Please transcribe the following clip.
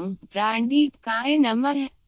हम्म। ओम प्राणदीपकाय नमः?